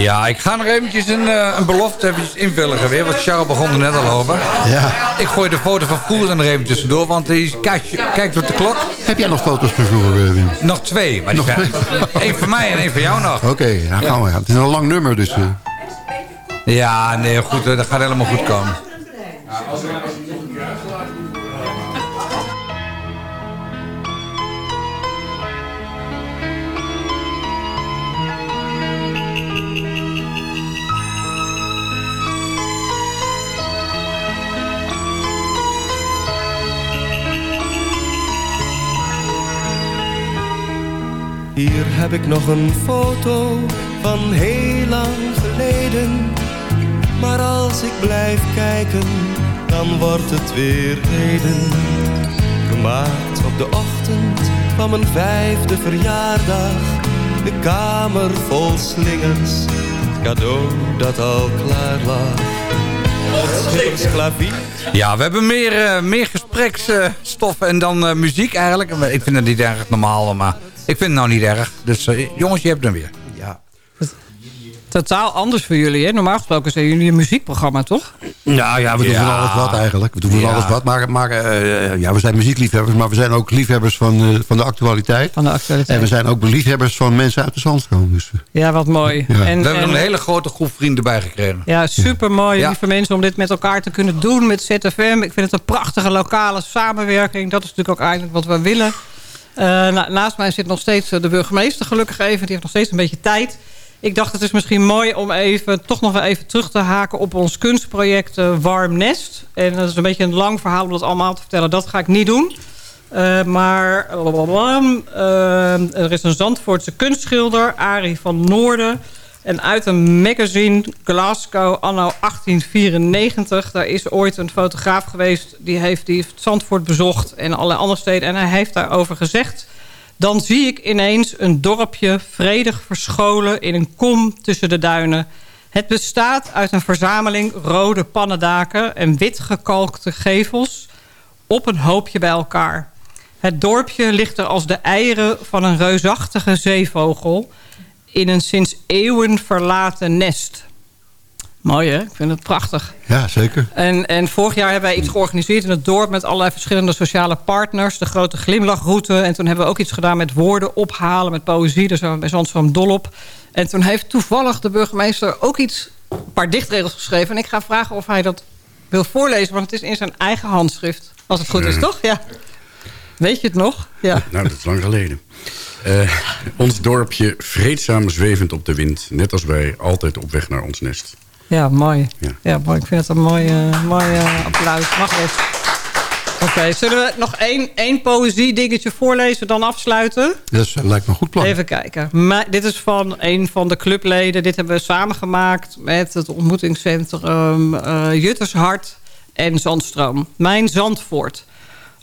Ja, ik ga nog eventjes een, uh, een belofte eventjes invullen weer. Want Charles begon er net al over. Ja. Ik gooi de foto van vroeger er even tussendoor. Want hij kijkt, kijkt op de klok. Heb jij nog foto's van vroeger, eh, Wim? Nog twee. Maar die nog Eén van mij en één van jou nog. Oké, okay, nou gaan we. Het is een lang nummer, dus... Uh... Ja, nee, goed. Dat gaat helemaal goed komen. Hier heb ik nog een foto van heel lang geleden. Maar als ik blijf kijken, dan wordt het weer heden. Gemaakt op de ochtend van mijn vijfde verjaardag. De kamer vol slingers, het cadeau dat al klaar lag. Ja, we hebben meer, uh, meer gespreksstof en dan uh, muziek eigenlijk. Ik vind het niet erg normaal, maar ik vind het nou niet erg. Dus uh, jongens, je hebt hem weer. Ja. Totaal anders voor jullie, hè? Normaal gesproken zijn jullie een muziekprogramma, toch? Nou ja, we doen ja. van alles wat eigenlijk. We doen van ja. alles wat, maar, maar uh, ja, we zijn muziekliefhebbers... maar we zijn ook liefhebbers van, uh, van de actualiteit. Van de actualiteit. En we zijn ook liefhebbers van mensen uit de Zandstroom. Dus, ja, wat mooi. Ja. En, we hebben en, een hele grote groep vrienden bijgekregen. Ja, super mooi, lieve mensen, om dit met elkaar te kunnen doen met ZFM. Ik vind het een prachtige lokale samenwerking. Dat is natuurlijk ook eigenlijk wat we willen. Na, naast mij zit nog steeds de burgemeester gelukkig even. Die heeft nog steeds een beetje tijd. Ik dacht het is misschien mooi om even, toch nog even terug te haken op ons kunstproject uh, Warm Nest. En dat is een beetje een lang verhaal om dat allemaal te vertellen. Dat ga ik niet doen. Uh, maar uh, er is een Zandvoortse kunstschilder, Arie van Noorden. En uit een magazine Glasgow anno 1894... daar is ooit een fotograaf geweest... die heeft, die heeft Zandvoort bezocht en alle andere steden. En hij heeft daarover gezegd... dan zie ik ineens een dorpje vredig verscholen... in een kom tussen de duinen. Het bestaat uit een verzameling rode pannendaken... en wit gekalkte gevels op een hoopje bij elkaar. Het dorpje ligt er als de eieren van een reusachtige zeevogel in een sinds eeuwen verlaten nest. Mooi hè? Ik vind het prachtig. Ja, zeker. En, en vorig jaar hebben wij iets georganiseerd in het dorp... met allerlei verschillende sociale partners. De grote glimlachroute. En toen hebben we ook iets gedaan met woorden ophalen, met poëzie. Daar zijn we bij Zandvoort dol op. En toen heeft toevallig de burgemeester ook iets... een paar dichtregels geschreven. En ik ga vragen of hij dat wil voorlezen. Want het is in zijn eigen handschrift. Als het goed is, toch? Ja. Weet je het nog? Ja. Nou, dat is lang geleden. Uh, ons dorpje vreedzaam zwevend op de wind. Net als wij, altijd op weg naar ons nest. Ja, mooi. Ja, ja mooi. Ik vind het een mooi, uh, mooi uh, applaus. Mag best. Oké, okay, zullen we nog één, één poëzie dingetje voorlezen, dan afsluiten? Dat lijkt me een goed plan. Even kijken. Maar, dit is van een van de clubleden. Dit hebben we samengemaakt met het ontmoetingscentrum uh, Juttershart en Zandstroom. Mijn Zandvoort.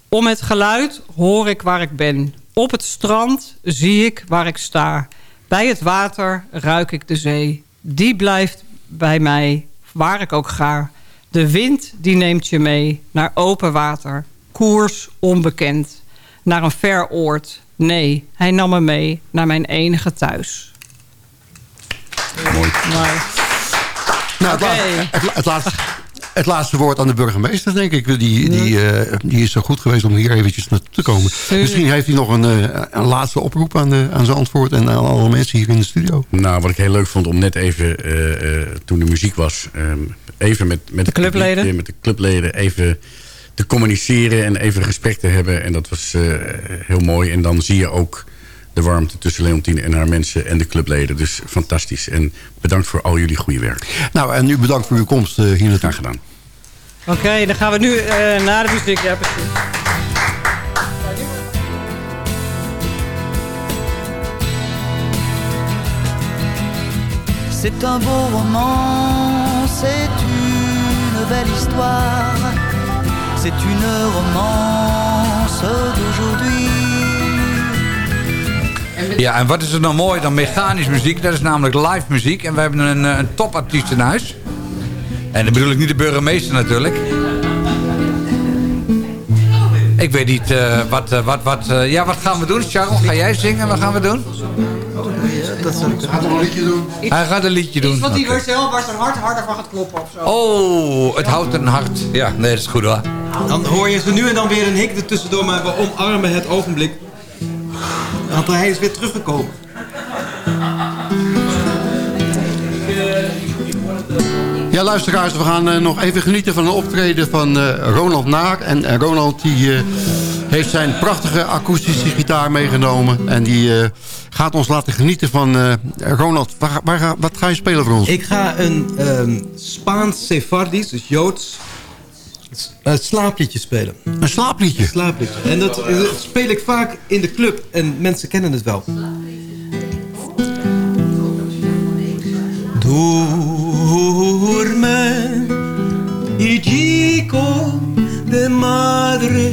Om het geluid hoor ik waar ik ben. Op het strand zie ik waar ik sta. Bij het water ruik ik de zee. Die blijft bij mij, waar ik ook ga. De wind die neemt je mee naar open water. Koers onbekend. Naar een ver oord. Nee, hij nam me mee naar mijn enige thuis. Mooi. Mooi. Nou, okay. het, het, laatste, het laatste woord aan de burgemeester, denk ik. Die, die, uh, die is zo goed geweest om hier eventjes naartoe te komen. Misschien heeft hij nog een, uh, een laatste oproep aan, de, aan zijn antwoord... en aan alle mensen hier in de studio. Nou, wat ik heel leuk vond om net even, uh, toen de muziek was... Um, even met, met de clubleden, publiek, met de clubleden even te communiceren en even gesprek te hebben. En dat was heel mooi. En dan zie je ook de warmte tussen Leontine en haar mensen en de clubleden. Dus fantastisch. En bedankt voor al jullie goede werk. Nou, en nu bedankt voor uw komst uh, hier naartoe. Graag gedaan. Oké, okay, dan gaan we nu uh, naar de muziek. Ja, precies. C'est un beau roman, c'est une belle histoire, c'est une romance Ja, en wat is er nou mooi dan mechanisch muziek? Dat is namelijk live muziek. En we hebben een, eh, een topartiest in huis. En dan bedoel ik niet de burgemeester natuurlijk. Ik weet niet, uh, wat, uh, wat, wat, uh, ja, wat gaan we doen? Charles, ga jij zingen? Wat gaan we doen? Dat gaat een liedje doen. Hij gaat een liedje doen. Iets wat hij Oké. zelf waar zijn hart harder van gaat kloppen of zo. Oh, het houdt een hart. Ja, nee, dat is goed hoor. Dan hoor je ze nu en dan weer een hik ertussendoor, maar we omarmen het ogenblik. Want hij is weer teruggekomen. Ja, luisteraars, we gaan eh, nog even genieten van een optreden van eh, Ronald Naar. En eh, Ronald die, heeft zijn prachtige akoestische gitaar meegenomen. En die gaat ons laten genieten van... Ronald, waar, wat ga je spelen voor ons? Ik ga een ehm, Spaans Sephardisch, dus Joods, s- eh, slaapliedje spelen. Een slaapliedje? Een slaapliedje. En dat, eh, dat speel ik vaak in de club en mensen kennen het wel. Duerme, hijico de madre.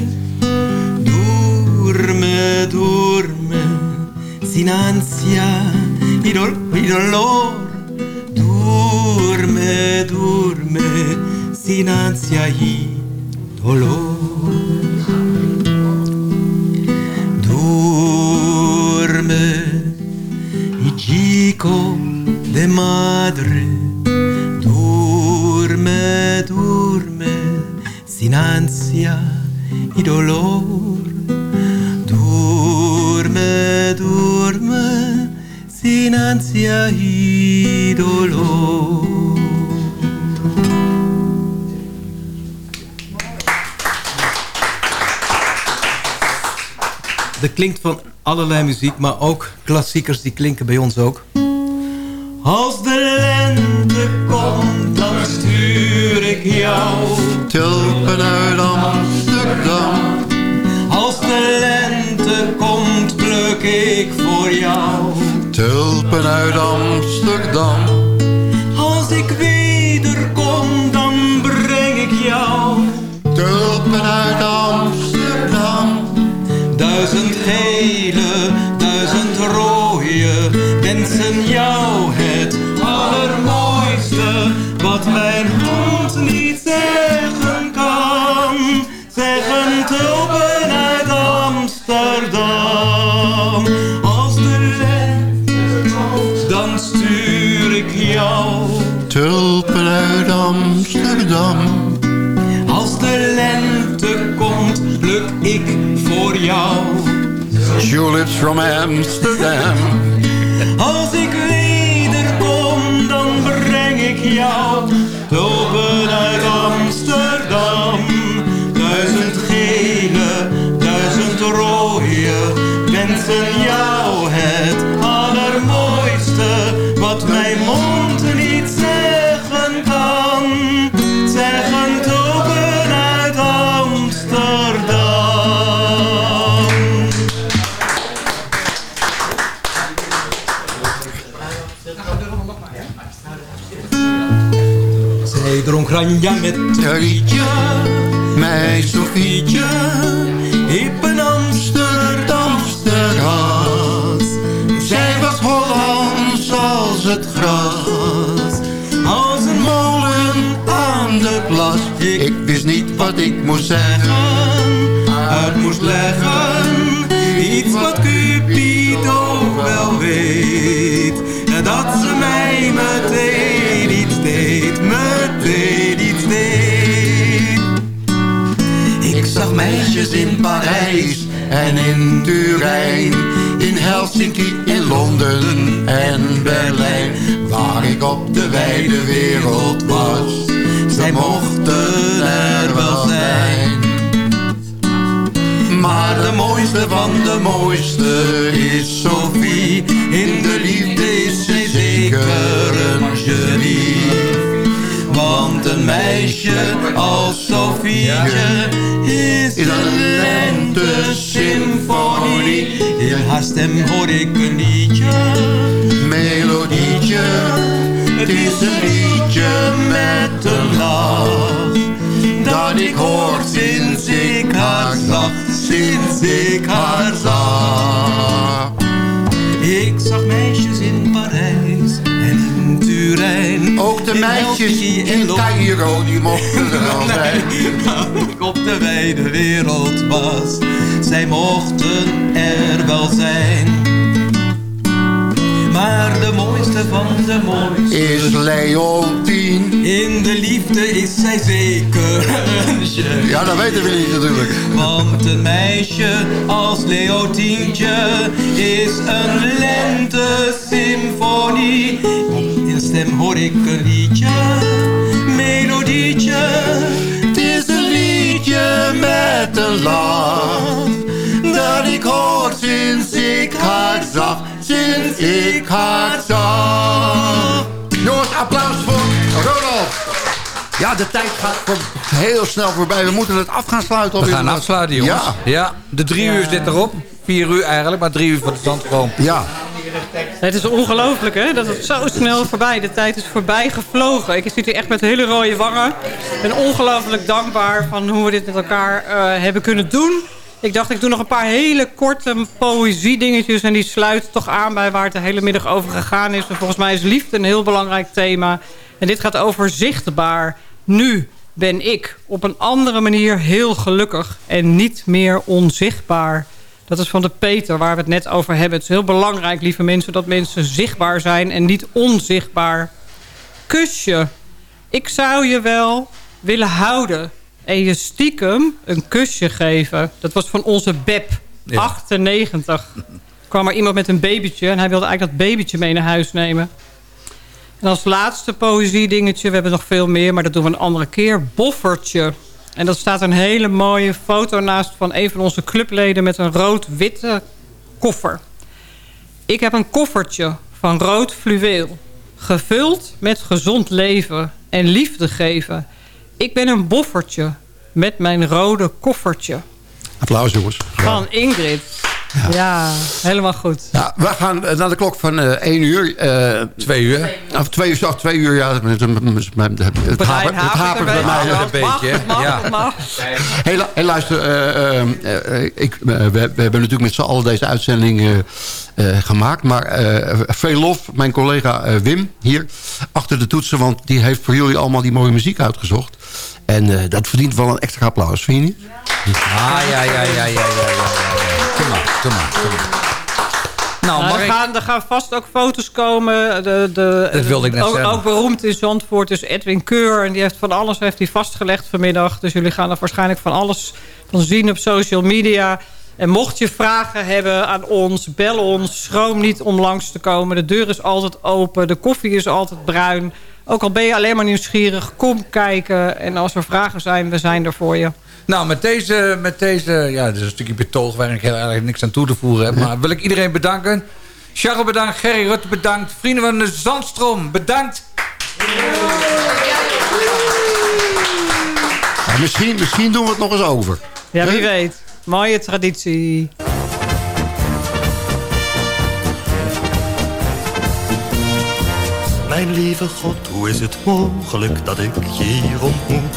Duerme, duerme, sin ansia y, dol- y dolor. Duerme, duerme, sin ansia y dolor. Duerme, hijico de madre. Duerme, duerme, sin ansia y dolor. Duerme, duerme, sin ansia Klinkt van allerlei muziek, maar ook klassiekers die klinken bij ons ook. Als de lente komt, dan stuur ik jou tulpen uit Amsterdam. Als de lente komt, pluk ik voor jou. Tulpen uit Amsterdam. Als ik wederkom, dan breng ik jou. Tulpen uit Amsterdam. Duizend gele, duizend rode wensen jou het allermooiste. Wat mijn hand niet zeggen kan. Zeggen tulpen uit Amsterdam. Als de lente dan stuur ik jou. Tulpen uit Amsterdam. Jou. Tulips from Amsterdam. Als ik wederkom, dan breng ik jou tulpen uit Amsterdam. Duizend gele, duizend rode, wensen jou het allermooiste. Wat mijn mond Ranja met Rietje, mijn Sofietje, hippen Amsterdamse ras. Zij was Hollands als het gras. Als een molen aan de plas. Ik wist niet wat ik moest zeggen. uit moest leggen. Iets wat Cupido wel weet. Dat ze mij meteen iets deed, meteen iets. Ik zag meisjes in Parijs en in Turijn. In Helsinki, in Londen en Berlijn. Waar ik op de wijde wereld was. Zij mochten er wel zijn. Maar de mooiste van de mooiste is Sophie. In de liefde is ze zeker een genie. Een meisje als Sofietje is een lente-symfonie. In haar stem hoor ik een liedje. Melodietje, het is een liedje met een lach. Dat ik hoor sinds ik haar zag, sinds ik haar zag. zag meisjes in Parijs Turijn. Ook de meisjes in Cairo, die mochten er wel zijn. Ik op de wijde wereld was, zij mochten er wel zijn. Maar de mooiste van de mooiste Is Leontien. In de liefde is zij zeker een. Ja, dat weten we niet natuurlijk. Want een meisje als Leontientje is een lente-symfonie. In stem hoor ik een liedje, melodietje. Het is een liedje met een lach. Dat ik hoor sinds ik haar zag. Sinds ik haar zag. Jongens, applaus voor Ronald. Ja, de tijd gaat voor- heel snel voorbij. We moeten het af gaan sluiten. We alweer. gaan afsluiten, jongens. Ja. Ja. De drie uur zit erop. Vier uur eigenlijk, maar drie uur voor de zandroom. Ja. Het is ongelooflijk, hè? Dat het zo snel voorbij. De tijd is voorbij gevlogen. Ik zit hier echt met hele rode wangen. Ik ben ongelooflijk dankbaar van hoe we dit met elkaar eh, hebben kunnen doen. Ik dacht, ik doe nog een paar hele korte poëzie-dingetjes. En die sluiten toch aan bij waar het de hele middag over gegaan is. En volgens mij is liefde een heel belangrijk thema. En dit gaat over zichtbaar. Nu ben ik op een andere manier heel gelukkig. En niet meer onzichtbaar. Dat is van de Peter, waar we het net over hebben. Het is heel belangrijk, lieve mensen, dat mensen zichtbaar zijn en niet onzichtbaar. Kusje. Ik zou je wel willen houden en je stiekem een kusje geven. Dat was van onze Beb, Ja. 98. kwam er iemand met een babytje en hij wilde eigenlijk dat babytje mee naar huis nemen. En als laatste poëzie dingetje, we hebben nog veel meer, maar dat doen we een andere keer. Boffertje. En dat staat een hele mooie foto naast van een van onze clubleden met een rood-witte koffer. Ik heb een koffertje van rood fluweel. Gevuld met gezond leven en liefde geven. Ik ben een boffertje met mijn rode koffertje. Applaus, jongens. Van Ingrid. Ja, helemaal goed. Ja, we gaan eh, naar de klok van eh 1 uur. eh, Twee uur. Of twee uur, oh, twee uur, ja. Het, het, hapert- het bij mij. een beetje, Het mag, ja. het mag. Hey, lu- hey, luister, eh, eh, eh, ik, eh, we, we hebben natuurlijk met z'n allen deze uitzending eh, eh, gemaakt. Maar eh, veel lof, mijn collega eh, Wim hier achter de toetsen. Want die heeft voor jullie allemaal die mooie muziek uitgezocht. En eh, dat verdient wel een extra applaus, vind je niet? Ah, ja, ja, ja, ja, ja, ja. ja. Kom maar, Nou, Nou, er, gaan, er gaan vast ook foto's komen. De, de, Dat wilde ik net ook, zeggen. Ook beroemd in Zandvoort is Edwin Keur. En die heeft van alles heeft hij vastgelegd vanmiddag. Dus jullie gaan er waarschijnlijk van alles van zien op social media. En mocht je vragen hebben aan ons, bel ons. Schroom niet om langs te komen. De deur is altijd open. De koffie is altijd bruin. Ook al ben je alleen maar nieuwsgierig, kom kijken. En als er vragen zijn, we zijn er voor je. Nou, met deze, met deze ja, dit is een stukje betoog waar ik heel erg niks aan toe te voegen heb. Maar wil ik iedereen bedanken. Charles bedankt, Gerry Rutte bedankt, vrienden van de Zandstroom bedankt. Ja, misschien, misschien doen we het nog eens over. Ja, wie weet. Mooie traditie. Mijn lieve God, hoe is het mogelijk dat ik je hier ontmoet?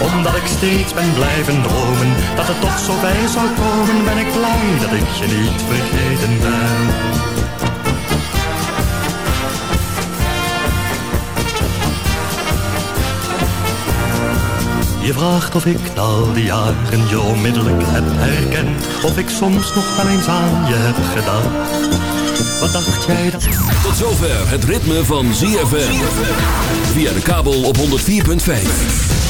Omdat ik steeds ben blijven dromen, dat het toch zo bij zou komen, ben ik blij dat ik je niet vergeten ben. Je vraagt of ik al die jaren je onmiddellijk heb herkend Of ik soms nog wel eens aan je heb gedacht Wat dacht jij dan... Tot zover het ritme van ZFM. Via de kabel op 104.5.